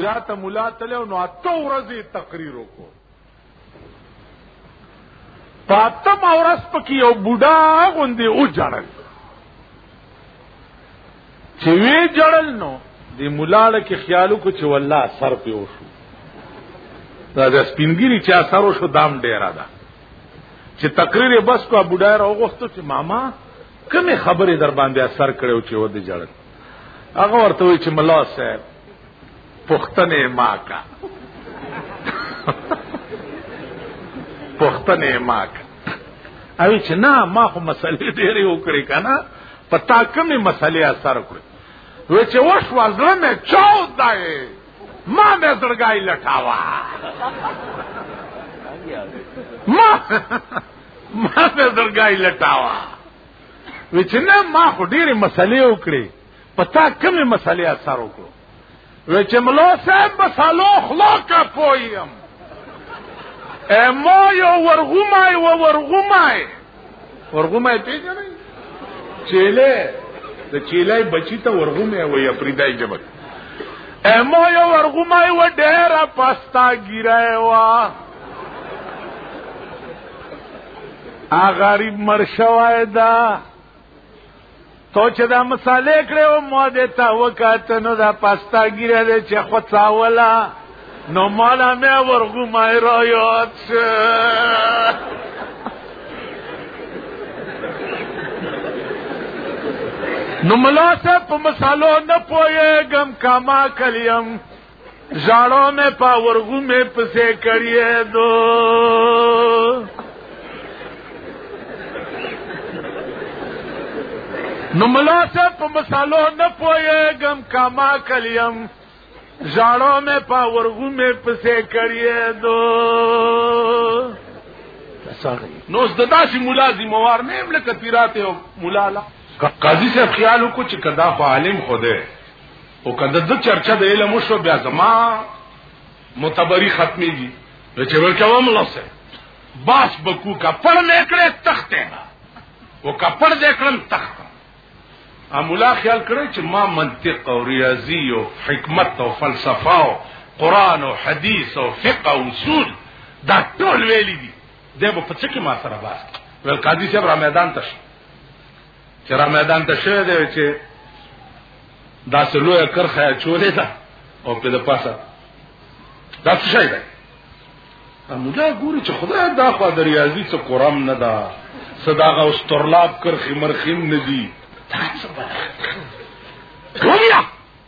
بیا ته مولا تل نو اته ورځې تقریر وکړو پاتم اورس پکې یو بوډا غوندې او جړل چې وی جړل نو د مولا لکه خیالو کو چې والله سر په وشو دا د سپینګری چې اثر وشو دام ډیره ده چې تقریر بس کو بوډا راغوستو چې ماما کومه خبره در باندې اثر کړو چې و دې جړل هغه ورته وی چې ملا صاحب پښتنه ما کا پښتنه ما کا او چې نه ما خو مسلې ډېرې وکړې کنه پتا کومې مسلې اثر کړې و چې وښ وزره مې چاو دای ما مې زړګای لټاوا ما ما مې زړګای لټاوا وی چې نه ما خو ډېرې مسلې وکړې په تا کومې مسلې اثر وکړو وی چې ملا صاحب مسالو خلا کا پویم اما یو ورغومای و ورغومای ورغومای پیژنې چیلې د چیلې بچی ته ورغومای و یا پریدای جبک امو یو ورغمای و ډیر پستا ګیره وا ا غریب مرشوای دا تو چې دا مسالې کړې او مو دې تا وکات نو دا پاستا ګیره دې چې خو څاولا نو مالا مې ورغو مې را یاد شه نو ملا صاحب په مسالو نه پويګم کما کلیم ژړو مې پاورګو مې پسې کړې دو نو ملا ته په مسالو نه پويګم کما کلیم ژړو مې پاورګو مې پسې کړې دو نو زدا چې مولا زموار نه ملک تیراته مولا لا قاضي صاحب خیال وکړي چې کدا خو عالم خوده او کله د چرچا د علم شو بیا زما متبری ختمي دي نو چې ورکه وم لاسه باس بکو کا پړ مې کړې تخته او کا پړ دې کړم تخت امولا خیال کړی چې ما منطق او ریاضی او حکمت او فلسفه او قران او حدیث او فقه او اصول دا ټول ویلي دي دغه په څه کې ما سره باس ول قاضي صاحب را میدان ته چې را میدان ته شوی دی چې دا سلوه کرخه چولې ده او په د پاسه دا څه شي ده مولا ګوري چې خدای دا خو د ریاضي څخه قرام نه ده صداغه او سترلاب کرخي مرخیم نه دي تاسو به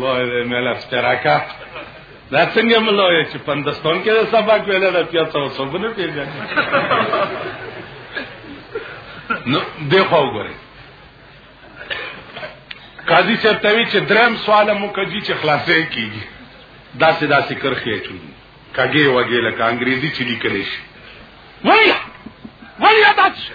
لوی دی مېله سپېراکه دا څنګه ملا وایي چې پندستون کې د سبق ویل د بیا څو څو نه پیژني نو دیخوا وګورئ قاضي صاحب ته وی چې درم سوال مو کوي چې خلاصې کیږي داسې داسې کرخې چون کاګه وګې لکه انګریزي چې لیکل شي وای وای دا څه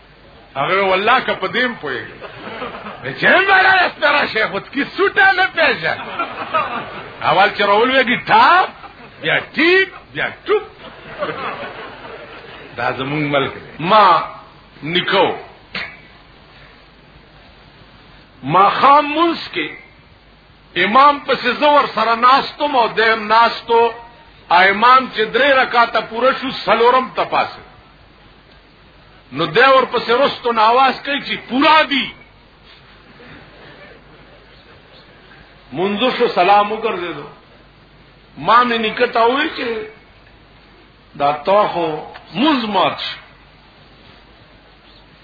هغه والله که په دیم پوي نه چې مرا استرا شیخ خود کی سټه نه پیژن اول چې راول ویږي ټاپ بیا ټیپ بیا ټوپ دا زمون ملک ما نکو ما خام منس کې امام پس زور سره ناستو مو دیم ناستو امام چې درې رکعاته پوره شو سلورم تپاسه نو دی ورپسې رستو نه اواز کوي چې پورا دي منځو شو سلام وګرځېدو ما مې نکته وی چې دا تو خو موز مات شو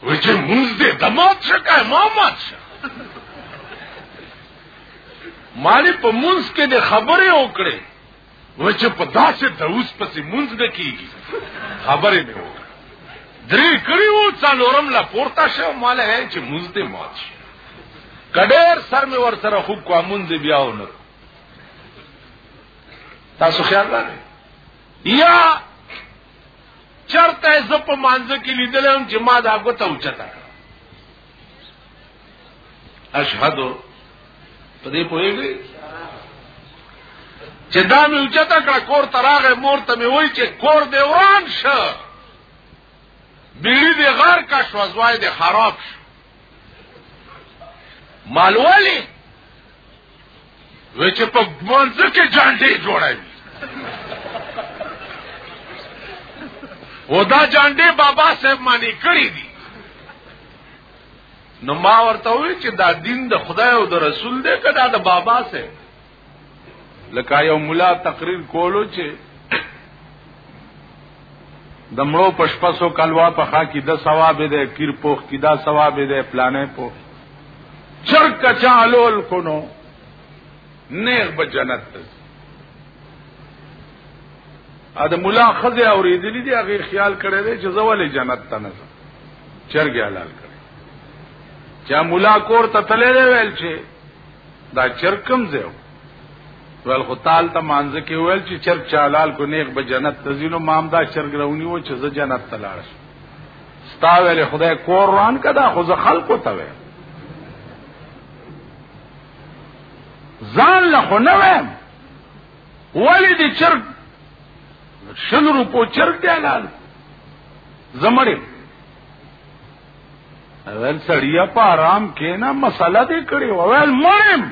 وی چې موز دې د مات شو که ما مات شو مالی په منځ کې د خبرې وکړې و چې په داسې د اوس پسې مونږ نه کیږي خبرې مې وکړه درې کړي وو څلورم لا پورته شو مال هي چې مونږ دې مات شي کډیر سر مې ور سره خوب کو مونږ دې بیا ونه تاسو خیال لرئ یا چرته زپ مانځ کې لیدلم چې ما دا غوته اوچتا اشهد په دې پوهیږي چې دا مې اوچته کړه کور تراغه مور ته مې وای چې کور دې وران شه بیړی دې غار کا شو ځوای دې خراب شو مالوالی وچ په منځ کې جانډې جوړوي ودا جانډې بابا صاحب معنی کړی دي نو ما ورته وی چې دا دین د خدای او د رسول دی کدا د بابا سه لکه یو مولا تقریر کولو چې د مړو پشپسو کلوا په خا کې د ثواب دی کیر پوخ کې دا ثواب دی پلانې پوخ چرک چالول کونو نیغ به جنت ته ا د مولا خزه اوریدلې دی هغه خیال کړی دی چې زوالې جنت ته نه چرګ حلال کړی چا مولا کور ته تللی دی ویل چې دا چرګ کم زیو ول خو تعال ته مانځ کې ویل چې چرګ چالال کو نیک به جنت ته زینو مامدا چرګ راونی و چې زه جنت ته لاړ شم ستا ویل خدای کور روان کدا خو زه خلکو ته ویل ځان له خو نه ویم ولی دی چرګ شل روپو چرګ دی حلال زمړې اول سړیا په آرام کې نه مسله دې کړې اول مړم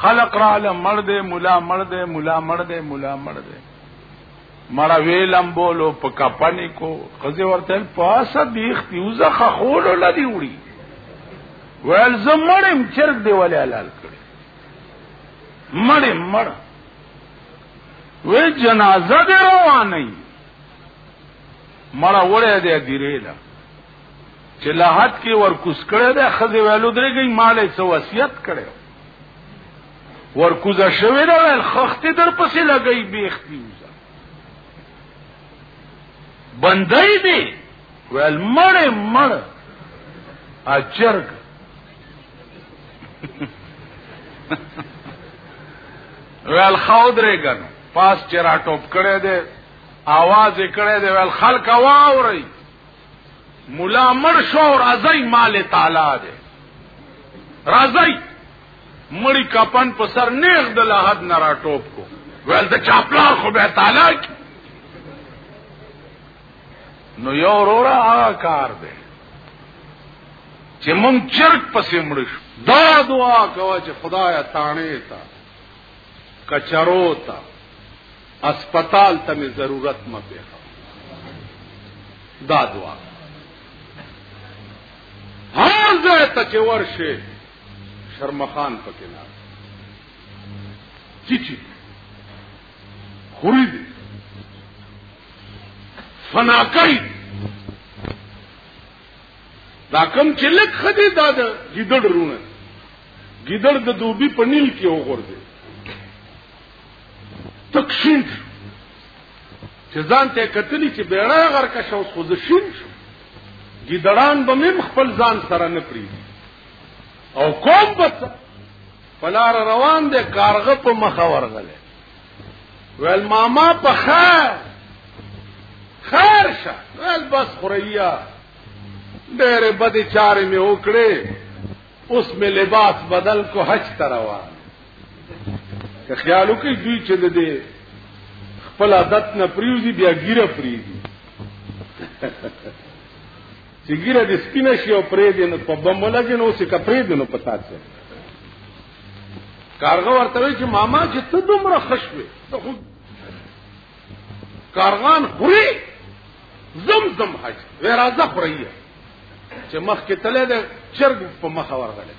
خلق را له مړ دې مولا مړ دې مولا مړ دې مولا مړ دې مړه ویلم بولو په کپنی کو خزه ورته پاسه بیخ دیوزه خخول لدی وړي ویل زمړم چرګ دی ولې حلال کړ مړې مړ وې جنازه دې روانه مړه وړې دې دیرې ده چې لحد کې ور کوس کړې ده خزه ویلو درګې مالې سو وصیت کړې ور کوزه شوې ده ول خختې در پسې لګې بیختی بندای دی ویل مړې مړ اچرګ ویل خود رېګن پاس چې را ټوپ کړی دی आवाज کړی دی ویل خلک واوري مولا مړ شو او راځي مال تعالی دی راځي مړی کپن په سر نیغ د لحد نه را ټوپ کو ویل د چاپلار خو به تعالی کی نو یو وروره هغه کار دی چې مونږ چرک پسې مړ شو دا دعا کوه چې خدای تانه تا کچرو تا اسپیټال ته مې ضرورت مې پیښه دا دعا هر ځای ته چې ورشه شرمخان پکې نه چی چی خوري دي فنا کوي دا کم چې لک خدي دا د ګیدړ رونه ګیدړ د دوبي په نیل کې وګورځي تکشین چې ځان ته کتلی چې بیړه غر کا شو خو زشین شو ګیدړان به مم خپل ځان سره نه پری او کوم بس پلار روان دی کارغه په مخه ورغله ویل ماما په خیر خیر شه ویل بس خوریا ډېر بد چارې مې وکړې اوس مې لباس بدل کو حج ته روان که خیال وکړي دوی چې د دې خپل عادت نه پریوزي بیا ګیره پریږي چې ګیره د سپینه شي او پرې دې نو په بم ولګي نو چې کپرې دې نو پتا څه کارغه ورته وی چې ماما چې ته دومره خشوي ته خو کارغان خوري زم زم حج ورازه خوري چې مخ کې تله ده چرګ په مخ ورغله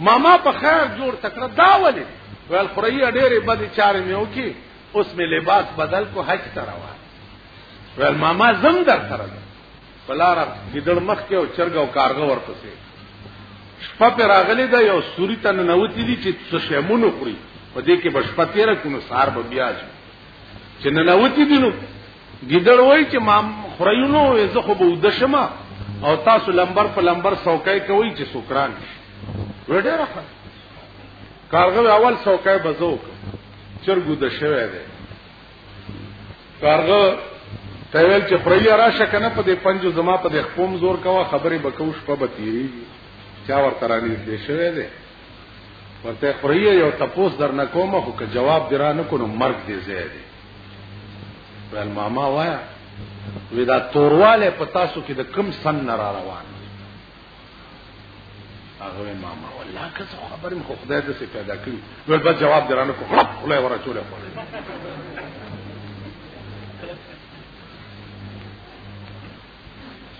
ماما په خیر جوړ تکړه دا ولې ویل خوري ډېرې بدې چارې مې وکي اوس مې لباس بدل کو حج ته روان ویل ماما زم در سره په لاره ګیدړ مخ کې او چرګ او کارغه ورپسې شپه پر راغلې ده یو سوري ته ننوتې دي چې څه شیمونو خوري په دې کې به شپه تېره کړو نو سهار به بیا شو چې ننوتې دي نو ګیدړ وایي چې ما خورایو نو زه خو به اوده شم او تاسو لمبر په لمبر څوکۍ کوئ چې سوکران شي وډېره ښه کارغه اول څوکۍ به زه وکړم چرګو د شوی دی کارغه ته ویل چې پریا را شکنه په دې پنځو زما په دې خپوم زور کوا خبرې بکوش په بتیری چا ورته را نږدې شوی دی ورته پریا یو تپوس در نه کومه خو که جواب درا نه کو نو مرګ دې ځای دی ول ماما وایا ودا تورواله پتا سو کې د کم سن نه را روان هغه ما ما والله که څه خبرې مخ خدای دې څه پیدا کړی نو بس جواب درانه کو خلاص خلای ورا چولې خو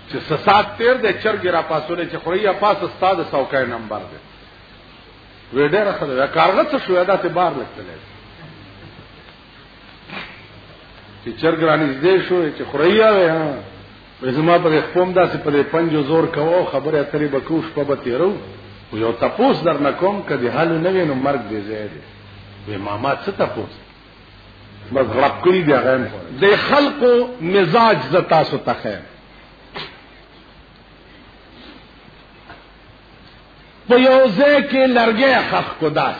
چې سات تیر دې چرګ را پاسونه چې خوریا پاس استاد سوکای نمبر دې وې ډېر خدای کارغه څه شو دا ته بار لګتلې چې چرګ رانی دې شو چې خوریا وې ها وې زما په خپوم داسې په دې پنجو زور کوو خبره اترې به کوو شپه به تیرو و یو تپوس در نه کوم که د حل نه وینو مرګ دې ځای دی وې ماما څه تپوس بس غړپ کړی دی هغه د خلقو مزاج ز تاسو ته خیر په یو ځای کې لرګې خخ کو داس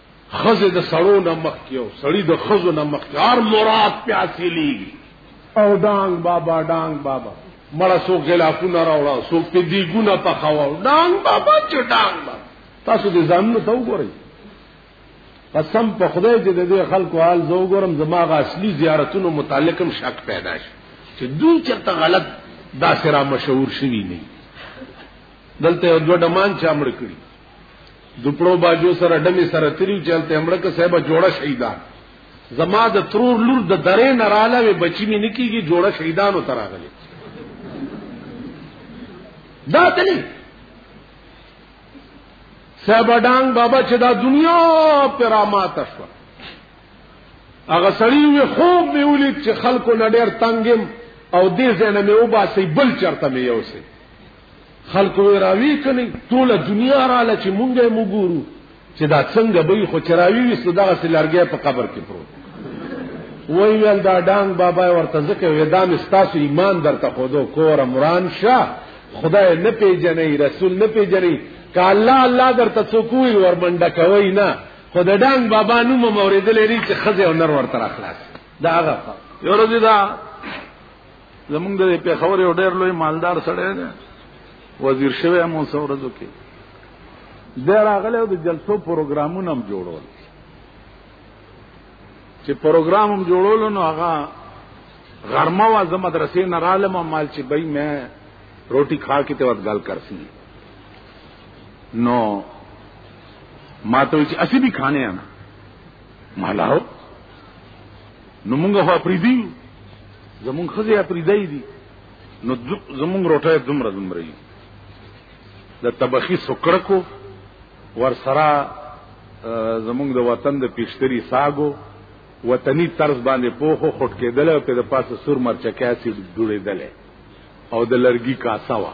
خزه د سړو نه مخ کې او سړی د خزو نه مخ کې هر مراد په حاصلېږي او ډانګ بابا ډانګ بابا مړه سو غلافونه راوړا سو په دې ګونه په خوا ډانګ بابا چې ډانګ بابا تاسو دې ځانونه ته وګورئ قسم په خدای چې د دې خلکو حال زه وګورم زما غ اصلي زیارتونو متعلقم شک پیدا شي چې دوی چرته غلط دا سره مشهور شوی نه دلته یو دوه ډمان چا مړ کړی دوپړو باجو سره ډمې سره تریو چلته امړک صاحب جوړه شهیدان زما د ترور لور د درې نراله وی بچی می نکیږي جوړه شهیدانو تراغلي دا تلی صاحب ډنګ بابا چې دا دنیا پر امات شو هغه سړی وی خوب می ولید چې خلکو نډیر تنگم او دې زنه مې وباسي بل چرته مې یوسي خلق وی راوی کنی ټول دنیا را لچ مونږه مو ګورو چې دا څنګه به خو چراوی وي صدا سي لارګه په قبر کې پروت وای ویل دا ډانګ بابا ورته ځکه ودا مستاسو ایمان درته خودو کور عمران شاه خدای نه پیژنې رسول نه پیژنې ک الله الله درته څوکوي ورمنډه کوي نه خدای ډانګ بابا نو موریدلې ری چې خزه او نر ورته اخلاص دا هغه یو ورځ دا زمونږ د پیښور یو ډېر لوی مالدار سړی دی وزیر شوی مو څو ورځو کې دی راغلی او د جلسو پروګرامونه هم جوړول چې پروګرام هم جوړول نو هغه غرمه وا زه مدرسې نه رالم مال چې بھائی میں روټي کھا کې ته وخت ګال کرسي نو ما ته چې اسی به کھانے انا مالاو نو موږ هو پریدي زمون خزه پریدای دي نو زمون روټه دومره دومره د تبخی سکړکو ور سره زمونږ د وطن د پیشتری ساګو وطنی طرز باندې پوخو خټ کېدل او په د پاسه سور مرچکه سي ډوړېدل او د لرګي کاسا وا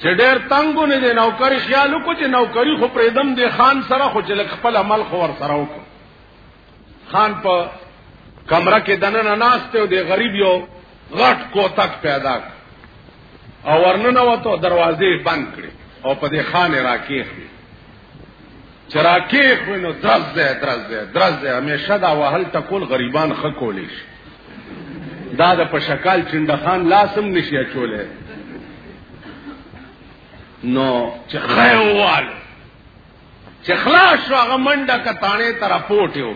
چې ډېر تنګونه دي نوکری خیال وکړو چې نوکری خو پرېدم دی خان سره خو چې لک خپل عمل خو ور سره وکړو خان په کمره کې دننه ناشته او دی غریب یو غټ کوتک پیدا کړ او ورننه وته دروازې بند کړې او په دې خانه راکېخې چراکی خو نو درز ده درز ده درز ده همیشه دا وهل تکول غریبان خ کولیش دا د په شکال چنده خان لاسم نشي چولې نو چې خیوال چې خلاص شو هغه منډه کتانه تر پورټ یو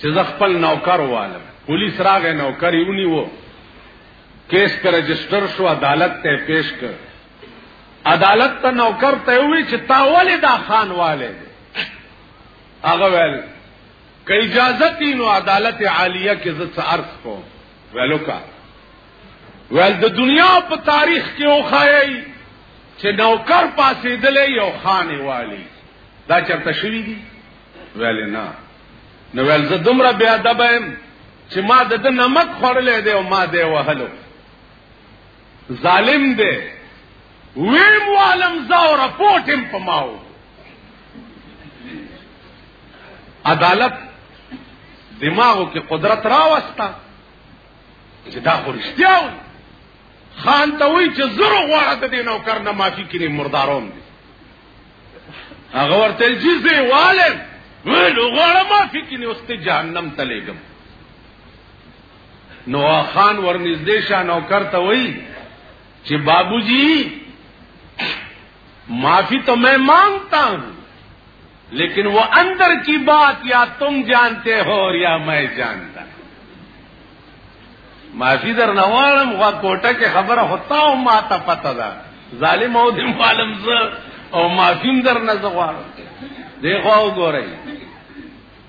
چې ز خپل نوکر والم پولیس راغې نوکر یونی وو کیس پر رجسٹر شو عدالت ته پیش کړ عدالت ته نوکر ته وی چې تا ولې دا خان والے هغه ویل که اجازه تینو عدالت عالیه کې زه څه عرض کوم ویلو کا ویل د دنیا په تاریخ کې وخایي چې نوکر پاسې دلې یو خان والی دا چرته شوی دی ویل نه نو ویل زه دومره بیا دبم چې ما د نمک خورلې دی او ما دی وهلو ظالم دی ویم والم زاو رپورټ هم پماو عدالت دماغو کې قدرت راوستا چې دا خو رښتیا و خان ته وی چې زرو غواړه د دې نوکر نه معافي کړي مرداروم دي هغه ورته چې زه والم ویل غواړه معافي کړي اوس ته جهنم ته لګم نو خان ورنږدې شاه نوکر ته وایي چې بابوجي معافي ته مې مانګتا هوں لیکن وہ اندر کی بات یا تم جانتے ہو اور یا میں جانتا معافی در نه غواړم غوا کوټه کې خبره هوتا او ما ته پته ده ظالم او دم عالم زه او معافیم در نه غواړم دی خو وګورئ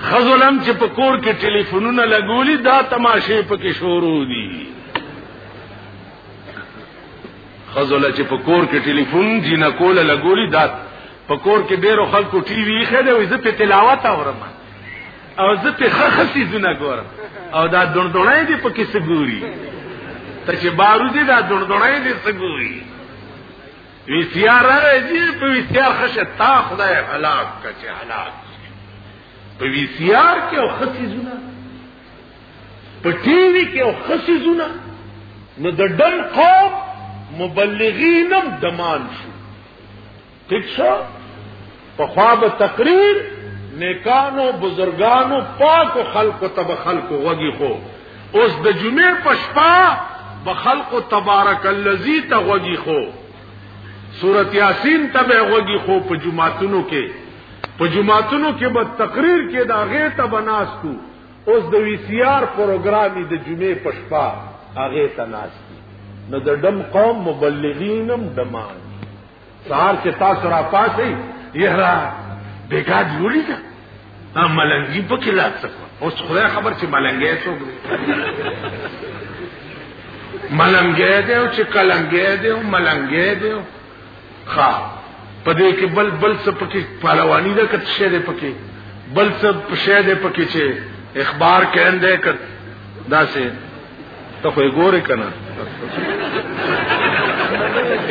خزلم چې په کور کې ټلیفونونه لګولي دا تماشې پکې شروع دي خزل چې په کور کې ټلیفون جینا کوله لګولي دا په کور کې ډیرو خلکو ټي وي خده وي زه په تلاوت اورم او زه په خخسي زونه ګورم او دا دندونه دي په کې سګوري ته چې بارو دي دا دندونه دي سګوري وی سیار راغی دی په وی سیار خشه تا خدای هلاک کچه هلاک په وی سیار کې او خسی زونه په ټي وي کې او خسی زونه نو د دم قوم مبلغینم دمان شو ٹھیک شو پخوا به تقریر نیکانو بزرګانو پاکو خلکو ته به خلکو غوږی خو اوس د جمعې په شپه به خلکو تبارک الذی ته غوږی خو سورت یاسین ته به غوږی خو په جمعاتونو کې په جمعاتونو کې به تقریر کې دا غې ته بناستو اوس د وی سی آر پروګرامي د جمعې په شپه هغه ته ناستي نو د دم قوم مبلغینم دمان سهار چې تاسو را پاسي یهرا بیګا دی ولیکه ا ملنګي په کې لاس څه اوس خدای خبر چې ملنګي څوک دی ملنګي دی او چې کلنګي دی او ملنګي دی ښا په دې کې بل بل څه پکې پهلوانی ده کته شه ده پکې بل څه شه ده پکې چې اخبار کیندې کړه دا سه ته خو یې ګورې که نه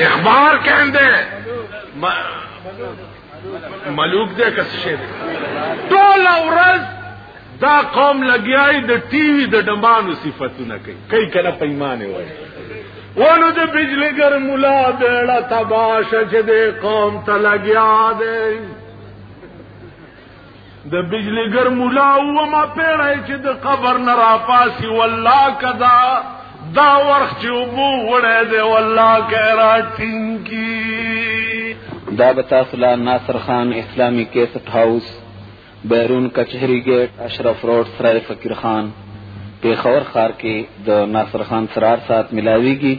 اخبار کین دی ملوک دی که څه شی دی ټوله ورځ دا قوم لګیای د ټي وي د ډمبانو صفتونه کوي کوي کله پیمانه وای ونو د بجلی ګر مولا بیړه تباش چې د قوم ته لګیا دی د بجلیګر مولا و ما پیړای چې د قبر نه را پاسی والله کدا دا ورخ چې وبو وړه دی والله کرا ټینګي دا به تاسو لا ناصر خان اسلامی کیسټ هاوس بیرون کچهری گیټ اشرف روډ سرای فقیر خان پیښور ښار کې د ناصر خان سرار سات ملاویږي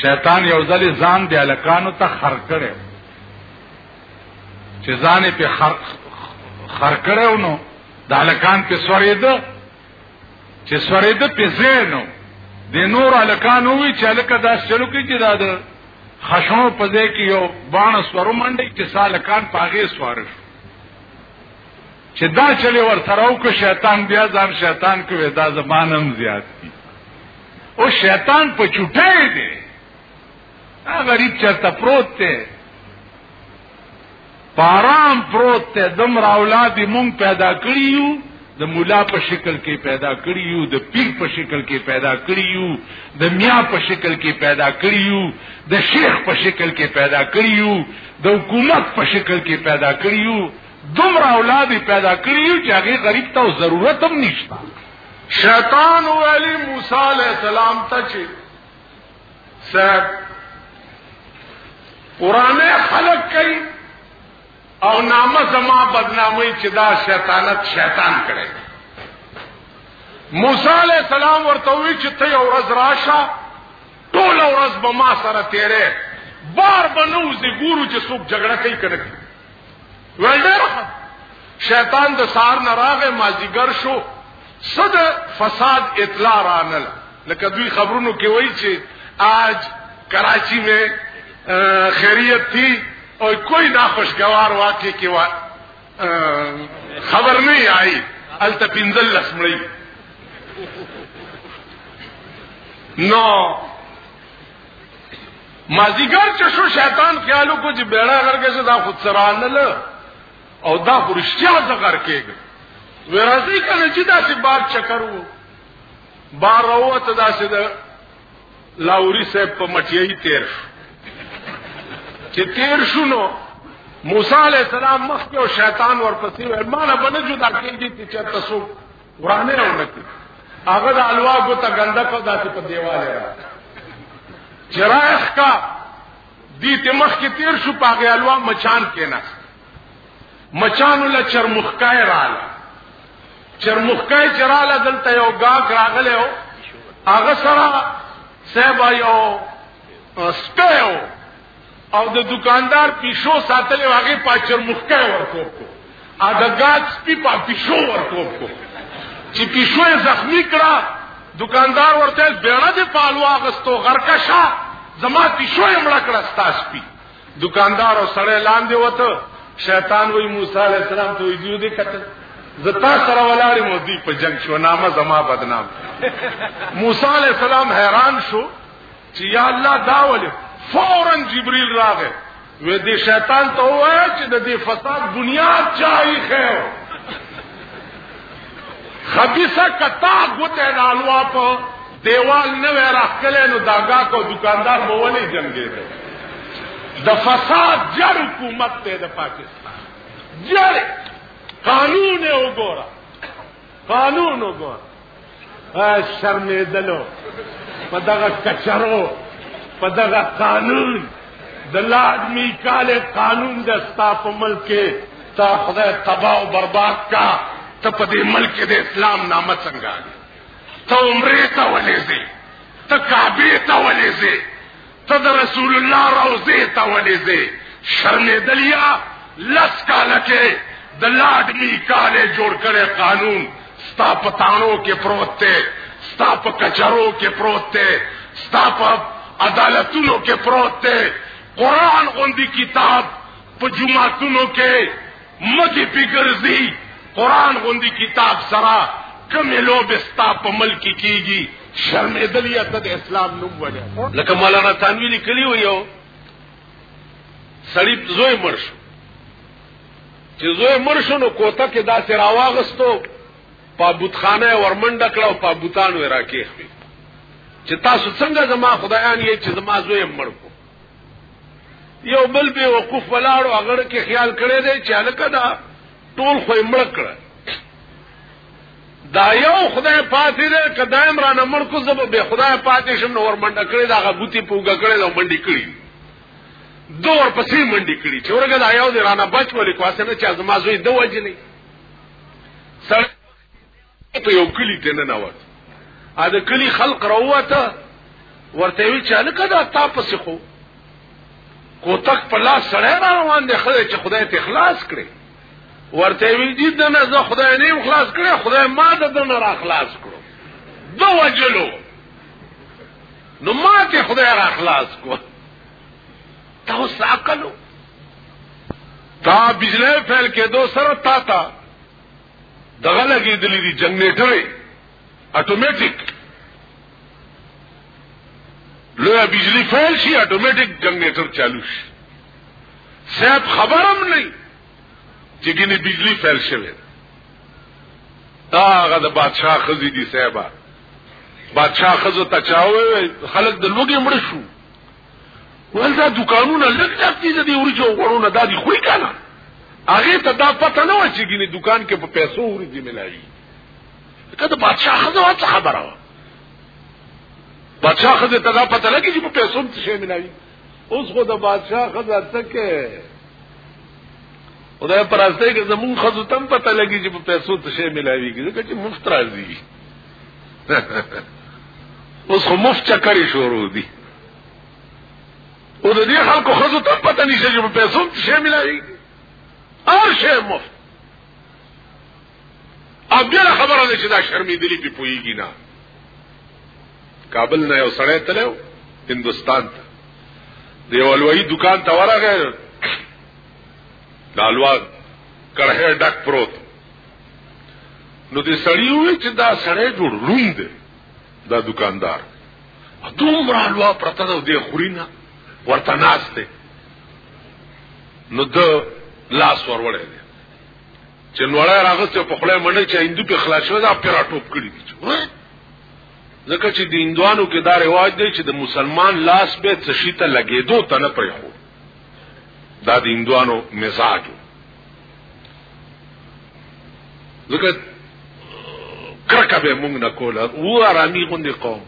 شیطان یو ځل ځان دی الکانو ته خر کړي چې ځان په خر خر کړو نو د الکان په سورید چې سورید په زینو د نور الکان وی چې الکه دا چلو کې چې دا د خشونو په ځای کې یو باڼه سورو منډي چې سالکان پاغه سوار شو چې دا چلی ورته راو کو شیطان بیا ځان شیطان کوي دا زمانم زیات دي او شیطان په چټای دی دا غریب چرته پروت دی پارام پروت ته دم راولادي مونږ پیدا کړی یو د مولا په شکل کې پیدا کړی یو د پیر په شکل کې پیدا کړی یو د میا په شکل کې پیدا کړی یو د شیخ په شکل کې پیدا کړی یو د حکومت په شکل کې پیدا کړی یو دومره اولاد پیدا کړی یو چې هغه غریب ته ضرورت هم نشته شیطان ویلی موسی علیہ السلام ته چې صاحب قرانه خلق کوي او نامه زما بدنامي چې دا شیطانت شیطان کړي موسی علیہ السلام ورته وی چې ته یو ورځ راشه ټول ورځ به ما سره تیرې بار بنوځي ګورو چې څوک جګړه کوي کنه ویل ډیر شیطان د سار نه راغې مازیګر شو صد فساد اطلاع رانل لکه دوی خبرونو کې وایي چې آج کراچی میں خیریت تھی اور کوئی ناخوشگوار واقعے کی وا... خبر نہیں آئی التپنزل لسمڑی نو مازیګر چې شو شیطان خیالو کو چې بیړه غرګه چې دا خود سران نه او دا خورشتیا زغر کېږي ورځي کنه چې دا سي بار چکر وو بار وو ته دا سي دا لاوري صاحب په مټيي تیر شو چې تیر شو نو موسی علی السلام مخ کې او شیطان ورپسې ورمانه باندې جدا کېږي چې تاسو ورانه نه ونکي هغه د الوا ګوته ګنده کو داسې په دیواله را چرایخ کا دې ته مخ کې تیر شو پاګه الوا مچان کې نه مچانو له چرمخکای رااله چرمخکای چراله دلته یو گاک راغله او هغه سره سبا یو سپیو او د دکاندار پیشو ساتلې واغې پاچر مخکې ورکوب کو ا د ګاټ سپی په پیشو ورکوب کو چې پیشو یې زخمی کړه دکاندار ورته بیړه دې پالو اغستو غرکشا زما پیشو یې مړ کړه ستا سپی دکاندار او سړی لاندې وته شیطان وای موسی علی السلام ته ویډیو دې کتل زتا سره ولاړې مو دی په جنگ شو نامه زما بدنام موسی علی السلام حیران شو چې یا الله دا ولې فورا جبريل راغی وې دې شیطان ته وایي چې د دې فساد بنیاد چای خیر خبيثه کتا ګوته دالوا په دیوال نه راخلې نو داګه کو دکاندار به ولې جنگي ده د فساد جر حکومت ته د پاکستان جر قانون وګوره قانون وګور شرمېدلو په دغه کچرو په دغه قانون د لارډ میکال قانون د ستا په ملک کې تا خدای تباہ او برباد کا ته په دې ملک کې د اسلام نامه څنګه ته عمره ته ولې ځې ته کعبه ته ولې ځې ته د رسول الله روزه ته ولېځې شرمېدلیا لس کاله کې د لاډ می کاله جوړ کړي قانون ستا پتانو کې پروت دی ستا په کچرو کې پروت دی ستا په عدالتونو کې پروت دی قران غوندي کتاب په جمعاتونو کې مکی پکرزی قرآن غوندی کتاب سرا کمی لو بستا پا ملکی کی گی شرم دلی اتد اسلام نو بڑی لکه مولانا تانوی لکلی و یو سڑیب زوی مرشو چې زوی مرشو نو کوتا کې دا سرا واغستو پا بوتخانه ورمنډ کړه او پا بوتان ورا کېخوي چې تاسو څنګه زما خدایان یې چې زما زوی مړ کو یو بل به وقوف ولاړو هغه کې خیال کړی دی چې الکه دا ټول خو مړ کړ دا یو خدای پاتې دی کدا عمران مړ کو زب به خدای پاتې شم نور منډه کړی دا غوتی پوګه کړی دا منډي کړی دور پسې منډي کړی چې ورګه دا یو دی رانه بچ ولې کواسه نه چې ازما زوی د وجنی سره په یو کلی کې نه نوت ا د کلی خلق راوته ورته وی چاله کدا تا پس خو کوتک په لاس سره را روان دی خدای چې خدای ته اخلاص کړي ورته وی دي دنه زه خدای نه اخلاص کړي خدای ما د دنه را اخلاص کړو دو وجلو نو ما ته خدای را اخلاص کو تاسو عقلو تا بجلی فعل کې دو سره تا تا دغه لګېدلې دي جنریټر اتوماتیک لویا بجلی فیل شي اتوماتیک جنریټر چالو شي صاحب خبرم نه چې ګینه بجلی فیل شوی دا هغه د بادشاہ خزي دي صاحب بادشاہ خزو ته چاوي خلک د لوګي مړ شو ول دا دکانونه لږ ډک دي د وریجو غوړو نه دا دي خوري کنه هغه ته دا پته نه و چې ګینه دکان کې په پیسو وریجې ملایي کله بادشاہ خزه څه خبره و بادشاہ خزه ته دا پته لګي چې په پیسو څه شي ملایي اوس خو د بادشاہ خزه تکه خدای پراسته کې زمون خزه تم پته لګي چې په پیسو څه شي ملایي ځکه چې مفت راځي اوس خو مفت چکرې شروع دي او د دې خلکو خزو ته پته نشي چې په پیسو څه شي ملایي هر شی مفت او بیا خبره ده چې دا شرمېدلی په پويږي نه کابل نه یو سړی تلو هندستان ته دی ولوي دکان ته ورغی لالوا کړه ډک پروت نو دې سړی وې چې دا سړی جوړ روم دی دا دکاندار دوم را لوا پرته ده دې خورینه ورته ناس دی نو د لاس ورولې دی چې نوړای راغسته په خله منډه چې هندو په خلاص شو دا پیرا ټوپ کړی دی ځکه چې د هندوانو کې دا رواج دی چې د مسلمان لاس به څشي ته لګېدو ته نه پرې خو دا د هندوانو مزاج ځکه کرکه به مونږ نه کوله و آرامي غوندې قوم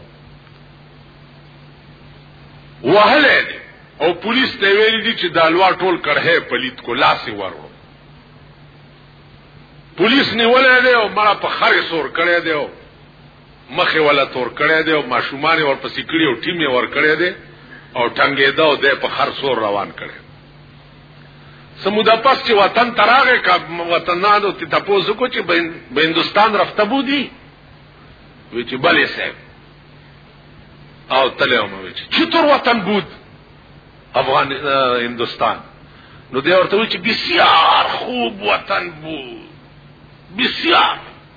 وهله دي او پولیس ته ویل دي چې دالوا ټول کړه پلیت کو لاس ورو پولیس نیولې دی او مړه په خره سور کړی دی مخې ولا تور کړی دی او ماشومان یې ورپسې کړي او ټیم یې ورکړی دی او ټنګېده او دی په خر سور روان کړی څه موده پس چې وطن ته راغی وطنانو ته تپوس وکړو چې به هندوستان رفته بودي وی چې بلې صاحب او تلې هم وی چې چتور وطن بود افغان هندوستان نو دی ورته وی چې بسیار خوب وطن بود بسیار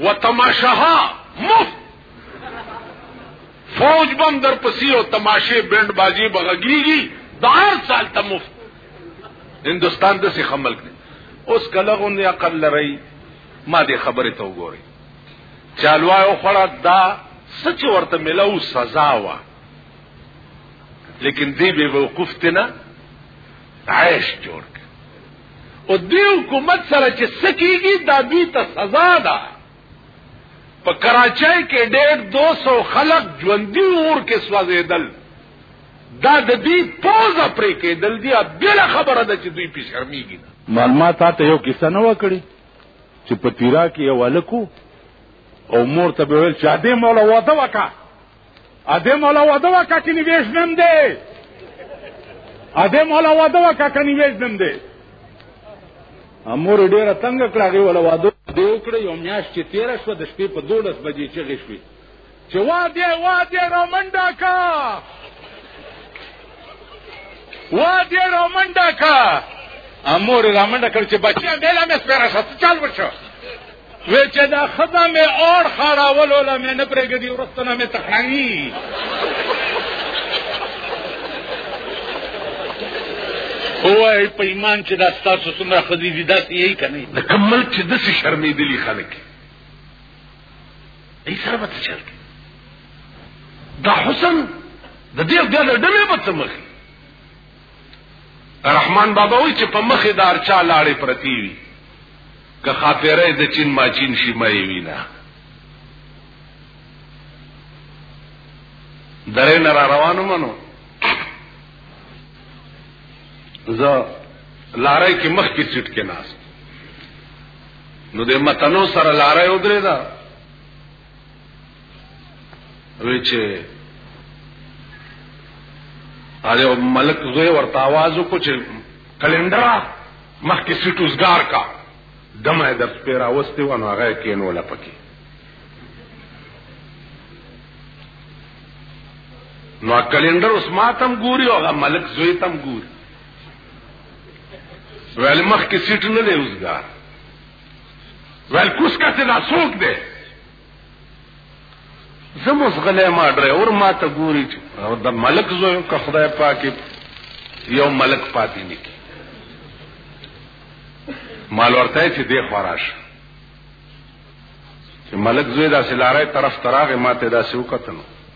و تماشا مفت فوج بم در پسی او تماشې بند بازی بغږیږي دار سال ته مفت هندستان د څه خمل کړي اوس کله غوندې عقل لري ما دې خبره ته وګوري چالوا او خړه دا سچ ورته ملو سزا وا لیکن دې به وقفت نه عیش جوړ او دی حکومت سره چې سکیږي دا دوی ته سزا ده په کراچۍ کې ډېر 200 خلک ژوندۍ اور کې سوځېدل دا د دې پوزه پرې کېدل دی بل خبره ده چې دوی په شرمېږي معلومات ته یو کیسه نه وکړي چې په تیرا کې یو الکو او مور ته به ویل چې دې مولا واده وکړه اده مولا ودا وکا کنی ویش نم دے اده مولا ودا وکا کنی ویش نم دے امور ډیره تنگ کړه غي ولا وادو دی وکړه یو میاش چې 13 شو د شپې په 12 بجې چې غشوي چې وادي وادي را منډه کا وادي را منډه کا امور را منډه کړ چې بچیا مېلا مې سپیره شت چل وشو وی چې دا خزه مې اور خړاولو لا مې نه پرېږدي ورسته نه مې تخنګي وای په ایمان چې دا تاسو څومره خزي دي داسې یې کني د کمل چې د څه شرمې دي خلک ای سره به چل دا حسن د دې د ډلې په تمخ رحمان بابا وی چې په مخې دار چا لاړې پرتی وي که خاطره د چین ما چین شي مې وینا درې نه را روانو منو زه لارای کې مخ کې سیټ کې ناس نو د متنو سره لارای ودرې دا وی چې اره ملک زوی ورته आवाज وکړو چې کلندر مخکې سټوزګار کا دمه د پیرا وسته و نو هغه کینو لپکی نو کلندر اوس ماتم ګوري او ملک زوی تم ګوري ویل مخ کې سیټ نه دی اوسګار ویل کوس کته دا څوک دی زمو زغلې ما ډره اور ما ته ګوري او د ملک زو که خدای پاک یو ملک پاتې نه کی مال ورته چې دی خوراش چې ملک زوی دا سلاره طرف تراغه ما ته دا سو کتنو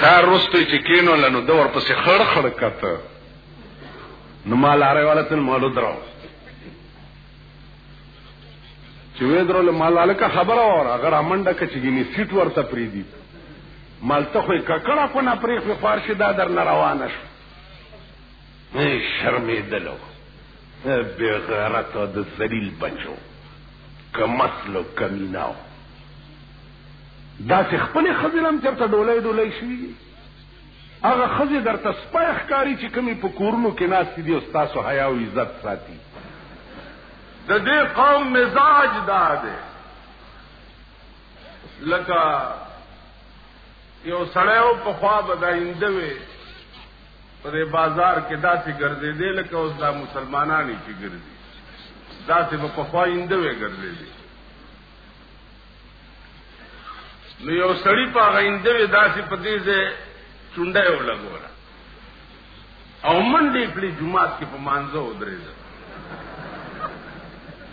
خیر رستو چې کینو لنو د ور پسې خړ خړ کته نو مال اره والا تن مالو درو چې وې درو له مال الکه خبره اور اگر امنډه کې چې ګینی سیټ ورته پری دی مال ته خو ککړه کو نه پری خو فارشي دا در روانه شو شرمېدلو بې غیرته د ذلیل بچو کم اصلو کمیناو داسې خپلې ښځې نه هم چېرته ډولۍ ډولۍ شوي دي هغه ښځې درته سپی ښکاري چې کومې په کورونو کې ناستې دي او ستاسو حیا او عزت ساتي د دې قوم مزاج دا دی لکه یو سړی و پخوا به دا اینده وی په دې بازار کې داسې ګرځېدې لکه اوس دا مسلمانانی چې ګرځي داسې په پخوا اینده وې ګرځېدې نو یو سړی په غینده وې داسې په دې ځای چونډه یې ولګوله او منډې کړې جومات کې په مانځه ودرېده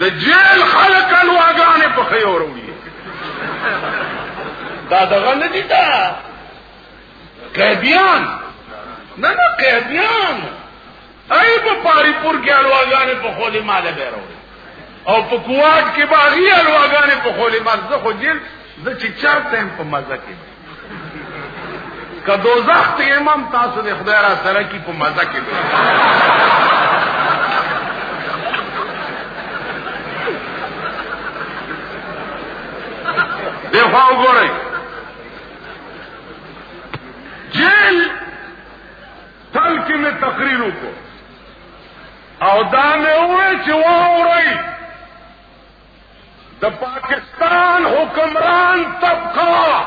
د جیل خلک الواګانې په خې وروړي دا دغه نه دي دا قیدیان نه نه قیدیان ای په پاری پور کې الواګانې په خولي مال به وروړي او په کوات کې باغی الواګانې په خولي مال زه خو جیل زه چې چرته په مزه کې که دوزخ ته امام تاسو د خدای را سره کی په مزه کې دی خوا وګورئ جیل تل کې مې تقریر وکړو او دا مې وویل چې واورئ د پاکستان حکمران طبقه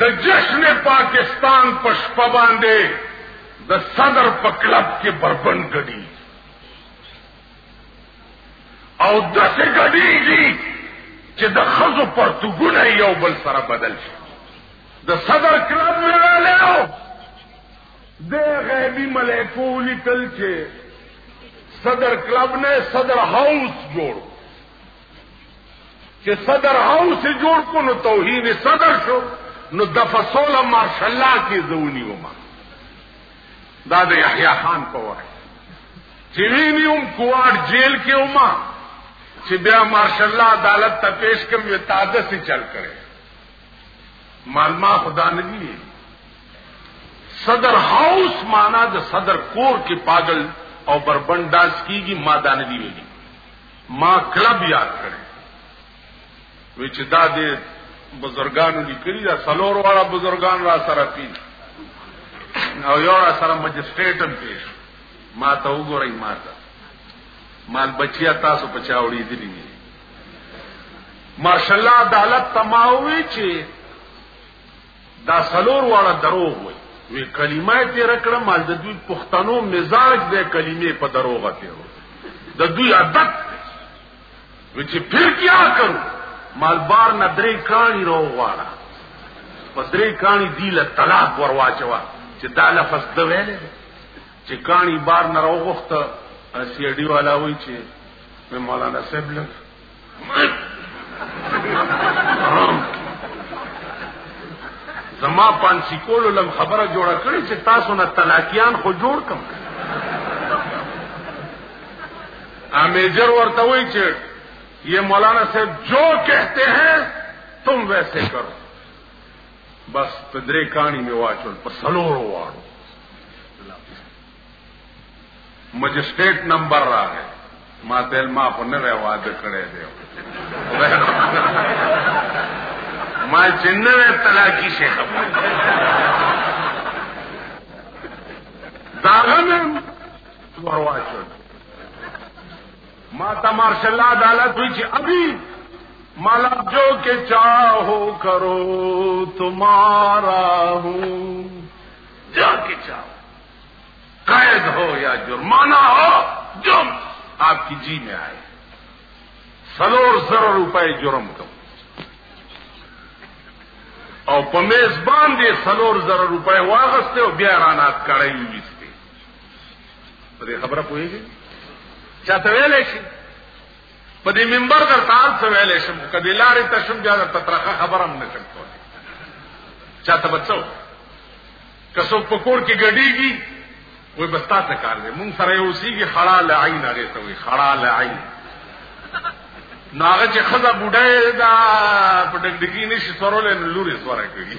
د جشن پاکستان په شپه باندې د صدر په کلب کې بربند کړي او داسې ګډېږي چې د خزو پرتګونه یو بل سره بدل شي د صدر کلب مې ویلی د غیبی ملائکو لیکل چې صدر کلب نه صدر هاوس جوړ چې صدر هاوس جوړ کو نو توهین صدر شو نو د فصول مارشال الله کی زونی وما دا د یحیی خان په وخت چې وینیوم کوار جیل کې وما چې بیا مارشال الله عدالت ته پیش کوم یو تاده سي چل کړي مالما خدا نه دی صدر هاوس معنا د صدر کور کې پاگل او بربند داس کیږي ما دا نه دی ویلي ما کلب یاد کړی وی چې دا دې بزرګانو لیکلي دا سلور واړه بزرګان را سره پی او یو را سره مجسټریټ هم پیش ما ته وګورئ ما ته مال بچیا تاسو پچاوړي دي مارشال الله عدالت تماوي چې دا سلور واړه دروغ وي وی کلمه تیر کړه مال د دوی پښتنو مزاج د کلمې په دروغه تیر د دوی عادت وی چې پھر کیا کرو مال بار نه درې کانی رو غواړه په درې کانی دی له طلاق ورواچوا چې دا لفظ د ویلې چې کاڼي بار نه راوغوښته سی ډي والا وای چې مې مولانا صاحب لګ زما پانسی کولو لم خبره جوړه کړې چې تاسو نه تلاکیان خو جوړ کم امیجر ورته وای چې یہ مولانا صاحب جو کہتے ہیں تم ویسے کرو بس په درې کانی می واچول په سلورو واړو مجسټریټ نمبر راغی ما تل ما خو نه واده کړی دی ما چې نه طلاقی شي خبر داغه نن ورواچول ماتا مارش اللہ عدالت ہوئی کہ ابھی مالا جو کہ چاہو کرو تمہارا ہوں جا کے چاہو قید ہو یا جرمانہ ہو جرم آپ کی جی میں آئے سلور سرو روپئے جرم کرو او په میز باندې سلور زر روپۍ واغسته او بیا رانات کړی وسته په دې خبره پوهیږي چا ته ویلې شي په دې منبر در تعال څه ویلې شم کدی لارې ته شم بیا در تطرخه خبرم نه شم کولی چا ته بچو کسو پکور کې ګډیږي وې بستا څه کار دی مونږ سره یو سیږي خړا لعین هغه ته وي خړا لعین ناغه چې خزه بډای دا په ډګډګی نشي سرول نو لوري سره کوي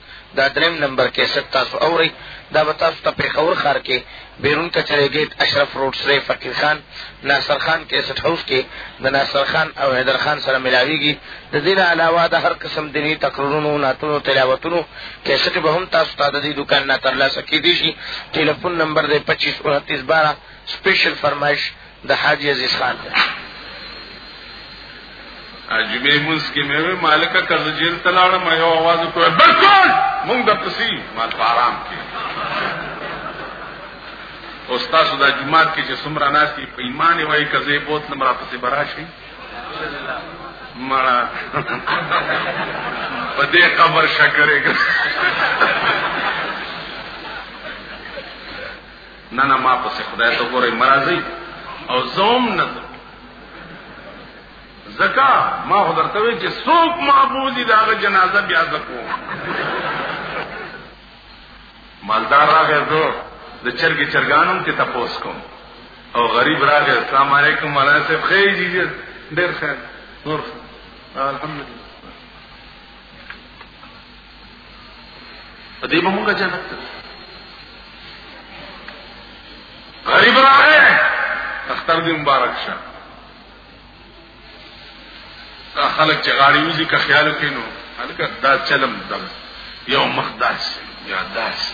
دا دریم نمبر کیسټ تاسو اورئ دا به تاسو ته پېښور ښار کې بیرون کچرې ګیټ اشرف روډ سرې فقیر خان ناصر خان کیسټ هاوس کې د ناصر خان او حیدر خان سره ملاویږي د دې نه علاوه د هر قسم دیني تقریرونو نعتونو تلاوتونو کیسټ به هم تاسو ته د دې دوکان نه ترلاسه کیدی شي ټلیفون نمبر دی پچیس انتیس بارا سپیشل فرمایش د حاجی عزیز خان ده اجمه موس کې مې وې مالک کز جیل تلاړه مې یو आवाज کوه بالکل مونږ د پسی مال آرام کې استاد د جمعات کې چې سمرا ناشتي په ایمان وای کزه بوت نمبر پسې براشي مړه په دې قبر شکرې نه نه ما پسې خدای ته ګورئ مه راځئ او زه هم نه ځم ځکه ما خو درته ویل چې څوک ما بوځي د هغه جنازه بیا زه کوم مالدار راغی زه د چرګې چرګانو کې تپوس کوم او غریب راغی السلام علیکم مولانا صاحب خیر جی ډېر خیر نور الحمدلله دې به موږ جنت ته غریب راغې اختر دې مبارک شه دا خلک چې غاړي وزي که خیال کینو هلکه دا چلم دا یو مخداس یا داس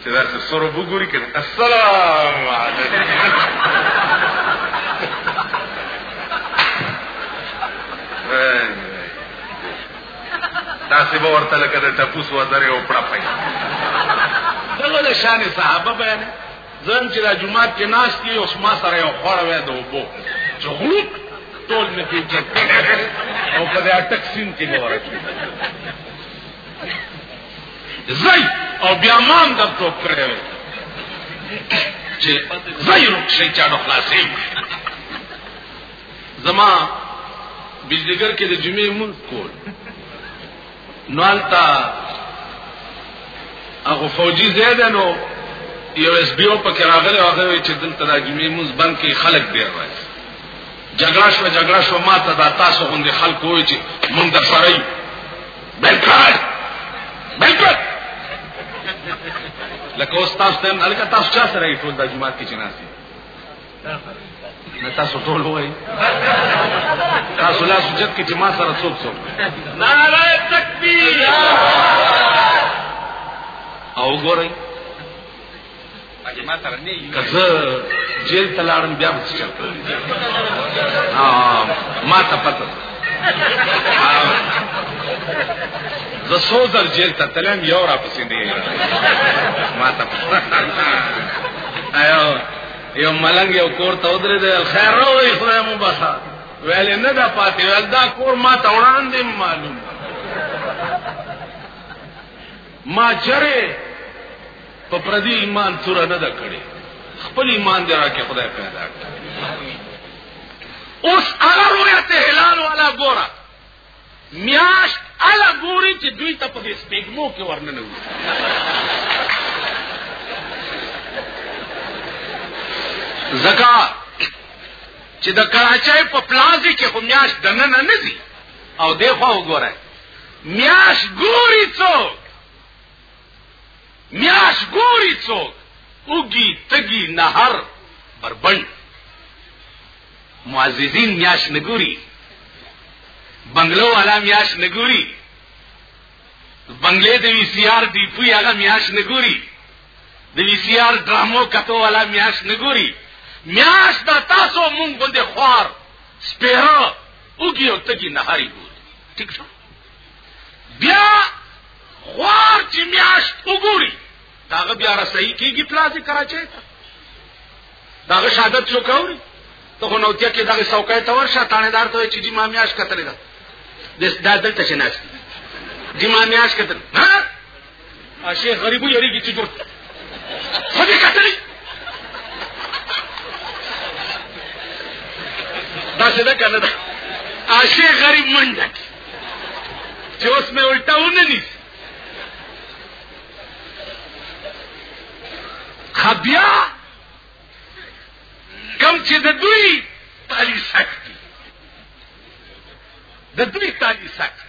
چې دا څه سره وګوري کنه السلام علیکم تاسو به ورته لکه د ټپوس وزره او پړه پي دغه د شان صحابه بیان زم چې د جمعه کې ناس کې اوس ما سره یو خور وې د وبو چې غلوک ټول مې پیچې او په دې اټک سین کې ورته زئی او بیا مان در تو کړی وي چې زئی رخصه چا نو خلاصې زما بجلیګر کې د جمعې مونږ کول نو التا هغه فوجي زیاده نو یو اس بي او پکې راغلی هغه چې دلته د جمعې مونږ بند کې خلک ډیر راځي جګړه شو جګړه شو ما ته دا تاسو غوندي خلک وای چې مونږ در سره یو بالکل بالکل لکه اوس تاسو ته الکه تاسو چا سره ټول د جمعات کې جناسي نه تاسو ټول وای تاسو لا سجد کې جماعت سره څوک څوک نعره تکبیر او ګورئ که زه جیل ته لاړم بیا به څه چل کوم ما ته پته زه څو ځل جیل ته تلم یو را پسې دی ما ته ایو یو ملنګ یو کور ته ودرې دی خیر راوي خدای مو بخا ویل نه دا پاتې ول دا کور ما ته وړاندې معلوم ما چره په پردي ایمان توره نه ده کړې خپل ایمان دی راکې خدای پیدا کړ اوس هغه رویت هلال والا ګوره میاشت الا ګوري چې دوی ته په دې سپېګمو کې ورننه وي زکا چې د کراچۍ په پلازي کې خو میاشت دننه نه ځي او دی خو وګوره میاش ګوري څوک میاش ګوري څوک اوګي تګي نهر بربند معززین میاش نګوري بنگلو والا میاش نګوري بنگلې د وی سی آر دی پوی هغه میاش نګوري د وی سی آر ډرامو کتو والا میاش نګوري میاش دا تاسو مونږ باندې خوار سپیره اوګي او تګي نهاري ګوري ٹھیک شو بیا خوار چې میاشت وګوري داغه بیا رسېږي کیږي پلازي کراچي ته داغه شهادت څوک اوري ته خو نوتیا کې دغه څوکۍ ته ورشه تانیدار ته چې ما میاش کتلې ده دا دلته چې ناشته جما میاش کتل ها شیخ غریب یریږي چې جوړ خدای کتلی دا څه ده کنه دا شیخ غریب منډه چې اوس مې الټا ونه نیسي خبیا کم چې د دوی تالی سکتی د دوی تالی سکتی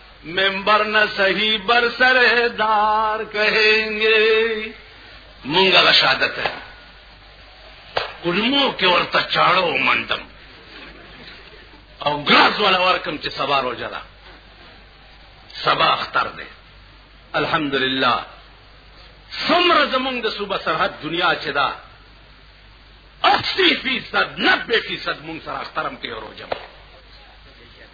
ممبر نه صحیح بر سره دار کهنګي مونږه شهادت ہے کلمو کې ورته چاړو منډم او ګلاس ولا ورکم چې سبا روزه ده سبا اختر ده الحمدلله څومره زمونږ د صوبه سرحد دنیا چې ده 80 فیصد 90 فیصد مونږ سره اخترم کې روزه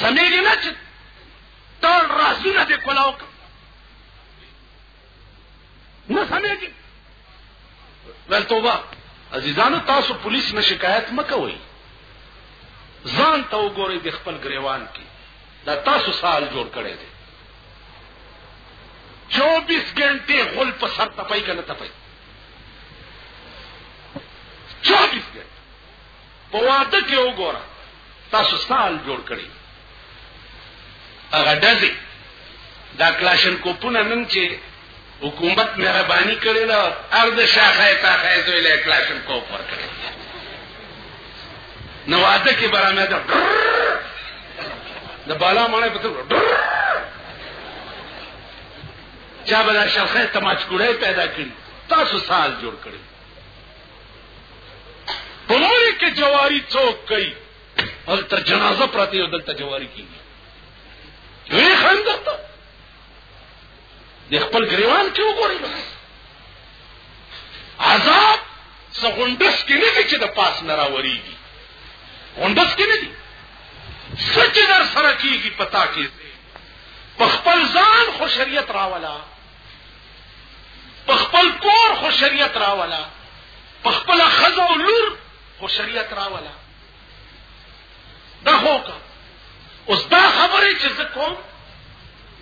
سمېږي نه چې ټول رازونه دې کولاو کړ نه سمېږي ول توبه عزیزانو تاسو پولیس نه شکایت مکوئ ځان ته وګورئ د خپل گریوان کې دا تاسو سال جوړ کړی دی چوبیس گھنٹے غل پر سر تپائی کا نہ تپائی چوبیس گھنٹے په واده کې وګوره تاسو سال جوړ کړی هغه دزي دا کلاشن کوپونه نن چې حکومت مهرباني کړې ده ارد شاخه تا خایته ویلې کلاشن کوپ ور کړې نو واده کې برامه ده د بالا مړې په تر چا به شاخه تماچ کړې پیدا کړې تاسو سال جوړ کړی پلوری کې جواری څوک کوي هلته جنازه پراته یو دلته جواری کیږي وی خان درته د خپل گریوان کې وګورئ عذاب سغونډس کې نه دي چې د پاس نه راوريږي غونډس کې نه دي سچ در سره کیږي پتا کې په خپل ځان خو شریعت راولا په خپل کور خو شریعت راولا په خپل خزه او لور خو شریعت راولا دا هوکا اوس دا خبره چې زه کوم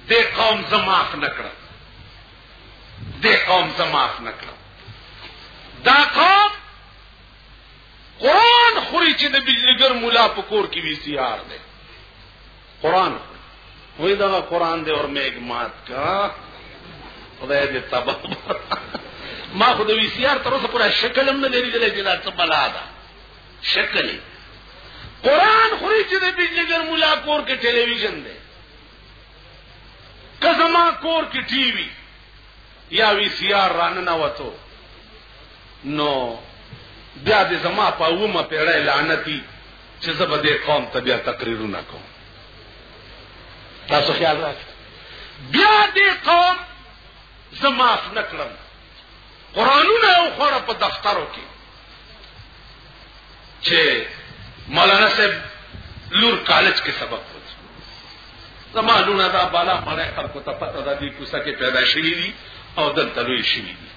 د قوم زماف نکړم د قوم زماف نکړم دا قوم قرآن خوري چې د بجلیګر مولا په کور کې وی سي آر دی قرآن وہی دغه قرآن دے اور میگ مات کا خدای دې تبا ما خو د وی سی آر تر اوسه پورې شکل هم نه لري دلې چې دا څه بلا ده شکل قرآن خو چې د بجګر مولا کور کې ټلویزیون دی کزما کور کې ټي وي یا وی سی آر رانه نه وته نو بیا دې زما په ومه پیړې لعنتی چې زه به دې قوم ته بیا تقریرونه کوم تاسو خیال راکړئ بیا دې قوم زه معاف نه کړم قرآنونه یې وخوړه په دفترو کې چې مولانا صاحب لور کالج کې سبق وځي زما لونه دا بالا مړی خلکو ته پته ده دې کوڅه کې پیدا شوي دي او دلته لوی شوي دي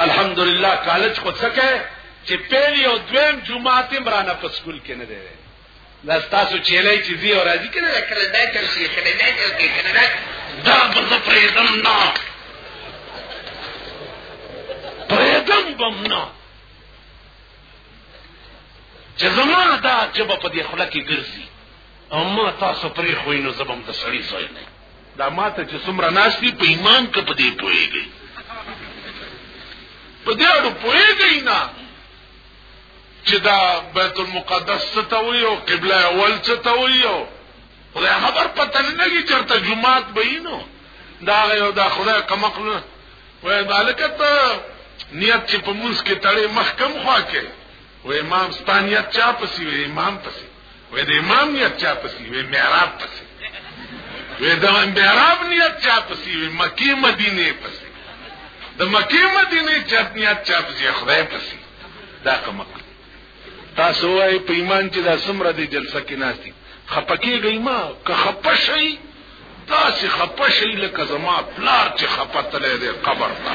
الحمدلله کالج خو څه کوي چې پیلی او دویم جمعه تم رانه په سکول کې نه دی دا تاسو چیلای چې زی او راځي کنه کله دا تر شي کله دا تر کې کنه دا دا بز پرېدم نه پرېدم بم نه چې زما دا چې په دې خلک کې ګرځي او ما تاسو پرې خوینو زبم د سړی زوی نه دا ماته چې څومره ناس دي په ایمان کې په دې پوهېږي په دې اړه پوهېږي نه چې دا بیت المقدس څه ته وي او قبله اول څه ته وي او خدای خبر پته نه لګي چېرته جمعات به یې نو دا یو دا خدای کمقل وای مالکه ته نیت چې په موږ کې تړې محکم خوا کې و امام ستانیت چا پسې و امام پسې وې د امام نیت چا پسې وې معراب پسې وې د معراب نیت چا پسې وې مکی مدینه پسې د مکی مدینه چا نیت چا پسې خدای پسې دا کوم تاسو وايي په ایمان چې دا سمره دی جلسه کې ناشتي خپکی گئی ما که خپشي تاسو خپشي لکه زما پلار چې خپتلې دی قبر ته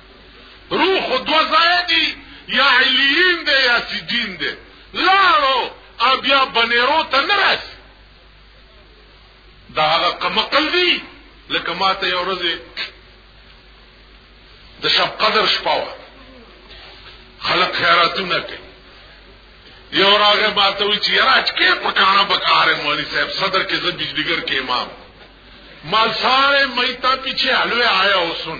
روح دو ځای دی یا علیین دی یا سجین دی لاړو او بیا بنیرو ته نه راسي دا هغه کمقل دی لکه ما ته یو ورځ د شب قدر شپه وه خلک خیراتونه کوي یو راغه ماته وی چې راج کې پکانا بکار مولوی صاحب صدر کې زبیج دیګر کې امام مال سارے میتا پیچھے حلوے آیا حسن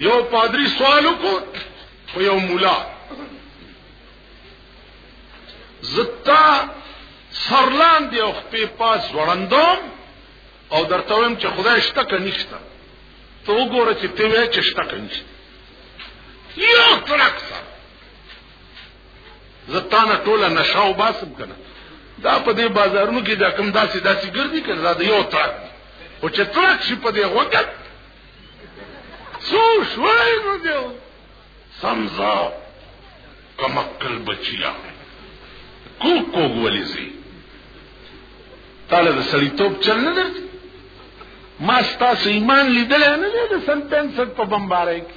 یو پادری سوال وکړ خو یو مولا زتا سرلان دی او په پاس وړندوم او درته ویم چې خدای شته کنيشته ته وګوره چې ته وې چې شته کنيشته یو ترک سره زتانه ټوله نشاو باسم کنه دا په دې بازارونو کې دا کم داسې داسې ګرځي کنه دا یو ترک او چې ترک شي په دې وخت څو شوي نو دیو سمزا کمکل بچیا کوک کوک ولی زی تاله د سړی توپ چل نه درته ما ستاسو ایمان لیدل نه د سن 65 په بمبارای کې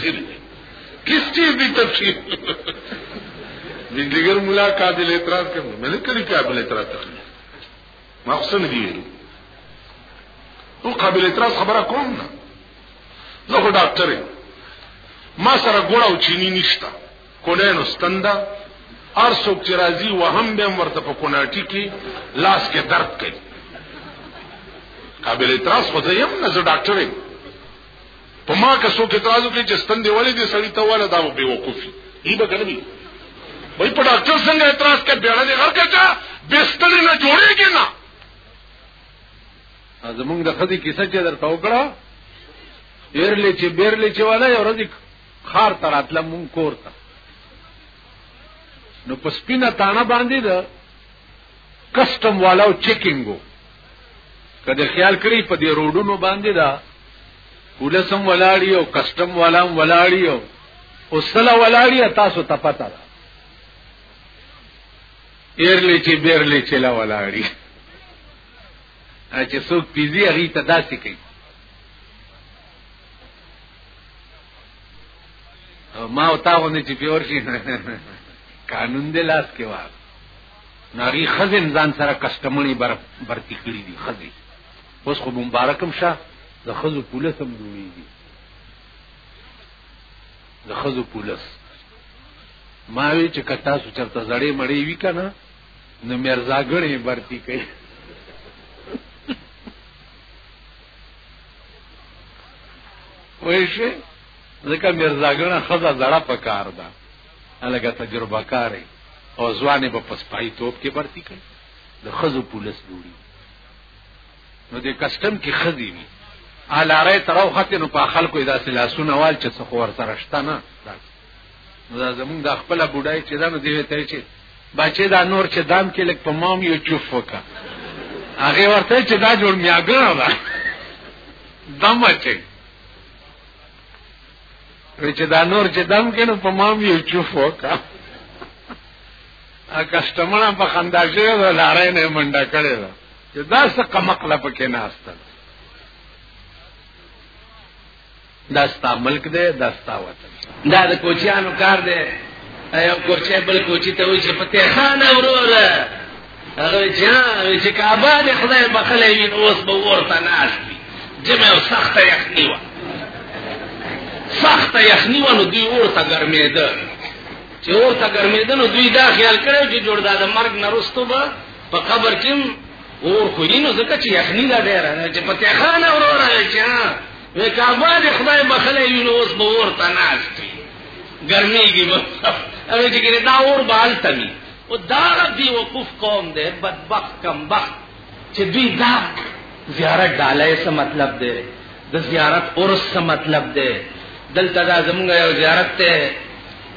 سری کس چیز کی تفصیل دی دیگر ملا قابل اعتراض کرنا میں نے کلی قابل اعتراض تخلی مقصد دی ویلو او قابل اعتراض خبره کوم نه زه خو ډاکټر یم ما سره ګوړه او چینی نشته کونه نو ستنده هر څوک چې راځي وهم به ورته په کوناټي کې لاس کې درد کوي قابل اعتراض خو زه یم نه زه ډاکټر یم په ما که څوک اعتراض وکړي چې ستن دی ولې دې سړی ته ولا دا به وقوفي ای به کنه وي وای په ډاکټر څنګه اعتراض کوي بیړه دې هر کچا بستر نه جوړيږي نه زمونږ د خدي کیسه چې درته وکړه بیرلې چې بیرلې چې والا یو ورځ خار تر اتل مون کور ته نو پسپینا تانا باندې ده کسٹم والا چیکنگ ہو کله خیال کړی په دې روډونو باندې دا پولیسم ولاړی او کسٹم والا هم ولاړی او وسله ولاړی تاسو ته پته ده ایرلی چې بیرلی چې لا ولاړی چې څوک پیزي هغه ته داسې کوي ما او تا غونې چې پیور شي قانون دې لاس کې واه ناغي خزم ځان سره کسټمنې بر برتی کړی دي خزي اوس خو مبارکم شه د خزو پولیس هم جوړیږي د خزو پولیس ما وی چې کتا سو چرته زړې مړې وی کنه نو مرزا غړې برتی کوي وای شي ځکه مرزا غړې خزه زړه پکار ده الګه تجربه کارې او ځوانې په پسپای توپ کې برتی کړي د خزو پولیس جوړي نو د کسٹم کې خزي وي الاره ترو خته نو په خلکو ادا سلاسونه وال چې څخه ور سره شته نه نو دا زمونږ د خپل بډای چې دا نو دی ته چې بچي دا نور چې دام کې لک په مام یو چوف وکا هغه ورته چې دا جوړ میاګره ده دمه چې وی چې دا نور چې دم کینو په مام یو چوف وکا ا کسٹمر په خندا شوی دا لارې نه منډه کړې دا چې دا څه کمقله پکې نه استل دا ستا ملک دی دا ستا وطن دا د کوچیانو کار دی ایو کوچې بل کوچې ته وې چې پته خان اوروره هغه چې کعبه د خدای بخلې وي اوس به ورته ناش وي جمع او سخت یخنی و سخت یخنی و نو دوی ورته ګرمېده چې ورته ګرمېده نو دوی دا خیال کړو چې جوړ دا د مرګ نه رستو به په قبر کې اور خو یې نو ځکه چې یخنی دا ډېر نه چې په تخانه وروره چې ها وې کعبه د خدای بخلې وي نو اوس به ورته ناش وي ګرمېږي به هغه چې دا اور بال تمي او داغه بی وقوف قوم دی بدبخت کم بخت چې دوی دا زیارت ډالای څه مطلب دی د زیارت اورس څه مطلب دی دلته دا زمونږ یو زیارت ته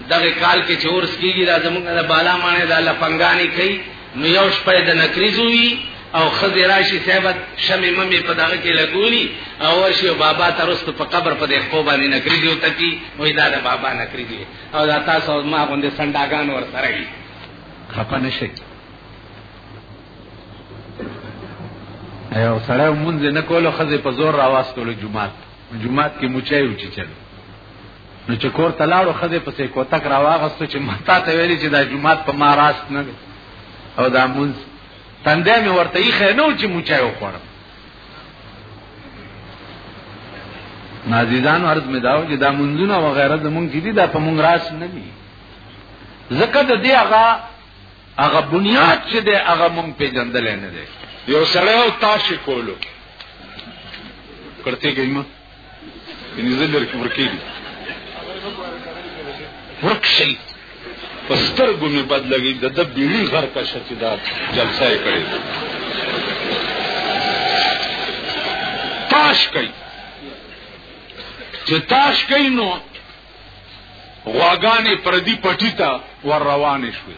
دغه کال کې چې اورس کیږي دا زمونږ د بالا مانه د لپنګانی کوي نو یو شپه د نکریزوي او خزی راشی صاحبت شمی ممی په دغه کې لګولی او ورشي بابا ترست په قبر په دې خو باندې نکریږي او تکی وې دا د بابا نکریږي او دا تاسو ما غوندې سنداګان ور سره یې خپه نشئ ایو سره مونږ نه کولو خزه په زور راواستلو جمعات جمعات کې مچای و چې چل نو چې کور تلاړو خزه په سې کوتک راواغستو چې متا ته ویلي چې دا جمعات په ما راست نه او دا مونږ تندې مې ورته یې خنو چې مچای و خوړم نازیزان عرض می داو چې دا منځونه و غیره د مونږ دي دا په مونږ راس نه دي زکه د دې هغه هغه بنیاد چې د هغه مونږ پیژندل نه دي یو سره او تاسو کولو کرتے گئی ماں یعنی زه لرکې ورکې دي ورک شي په سترګو مې بد لګي د ده بیړي غر کا شتي دا جلسه یې کړې تاش کوي چې تاش کوي نو غواګانې پردي پټي ته ور روانې شوې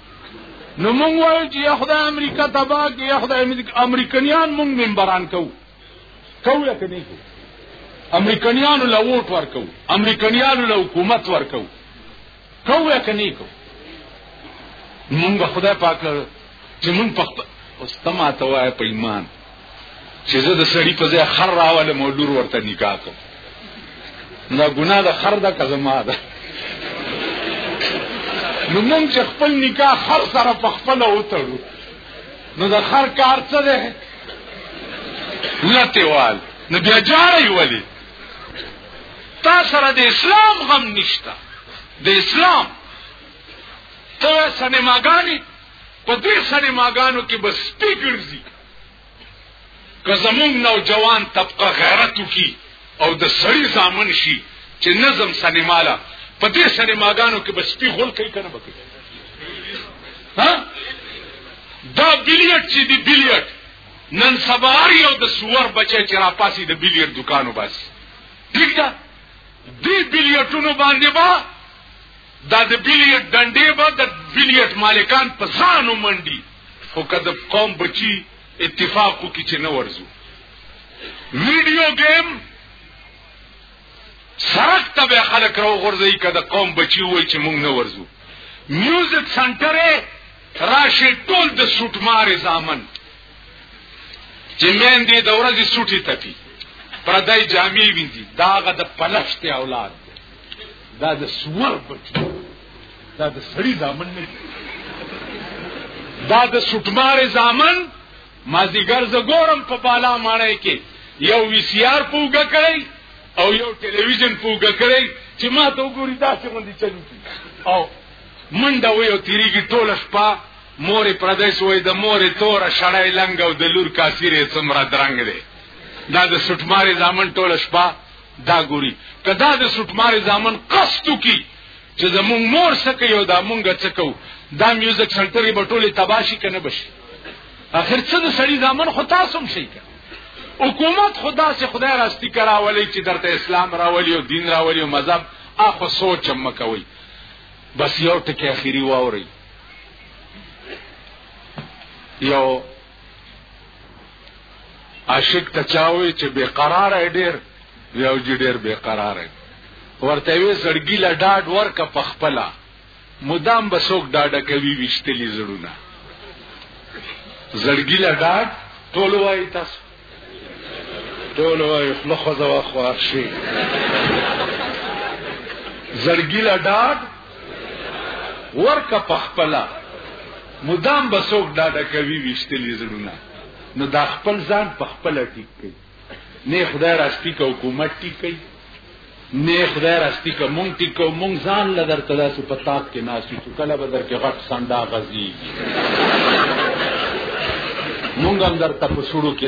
نو مونږ وایو چې یا خدای امریکا تبا کې یا خدای امریکایان مونږ ممبران کو کو یا کني کو امریکایان له ووټ ورکو امریکایان له حکومت ورکو کو یا کني کو مونږ خدای پاک چې مونږ په استما ته وای په ایمان چې زه د سړی په ځای خر راولم او لور ورته نکاح کوم دا ګناه د خر ده که زما ده نو مونږ چې خپل نکاح خر سره په خپل وتړو نو د خر کار څه ده لتیوال نو بیا جاري ولی تا سره د اسلام غم نشتا د اسلام ته سنماګانی په دې سینماګانو کې به سپي ګرځي که زمونږ نوجوان طبقه غیرت وکړي او د سړي زامن شي چې نظم سینما له په دې سینماګانو کې به سپي غول کوي که نه به کوي دا بلیټ چې دی بلیټ نن سبا یو د سور بچی چې را پاسي د بلیټ دکانو باسي ٹھیک ده دې بلیټونو باندې با دا د بیلیټ ډنډې به د بیلیټ مالکان په ځان ومنډي خو که د قوم بچي اتفاق وکړي چې نه ورځو ویډیو گیم سرک ته به خلک راو غورځي که د قوم بچي وای چې مونږ نه ورځو میوزیک سنټر راشي ټول د سوټمار زامن چې مین دي د ورځې سوټي تپي پردای جامې ویندي داغه د پلشت اولاد دا د سوار بچی دا د سړی ځامن نه دا د سټمار ځامن مازیګر ز ګورم په بالا ماړی کې یو وی سی آر پوګه کړی او یو ټلویزیون پوګه کړی چې ما ته وګوري دا څه باندې چلو او منډه وې او تیریږي ټول شپه مور پردیس وې د مور تور شړای لنګ او د لور کاسیره څومره درنګ دی دا د سټمارې ځامن ټول شپه دا ګوري کدا د سټمار ځامن قصتو کی چې زمونږ مور سکه یو دا مونږ څکو دا میوزیک سنټر به ټوله تباشي کنه بشي اخر څه د سړی ځامن خو تاسو هم شي حکومت خدا سے خدای راستی کراولی چې درته اسلام راولی او دین راولی او مذهب اخو سوچ مکوي بس یو ټکی اخیری واوري یو عاشق ته چاوي چې بے قرار اې ډېر یو جی ډېر بے قرار اې ورته وی زړګی لا ډاډ ورکه پخپلا مدام بسوک ډاډه کوي وشتلی زړونه زړګی لا ډاډ ټول وای تاسو ټول وای خپل خو ځوا خو شي زړګی لا ډاډ ورکه پخپلا مدام بسوک ډاډه کوي وشتلې زړونه نو دا خپل ځان پخپلا ټیک کوي نه خدای راستی کو حکومت ټیک کوي نه خدای راستی کو مونږ ټیک کو مونږ ځان لدر تدا سو پتاک کې ناسو چې کله بدر کې غټ سندا غزي مونږ هم درته په شروع کې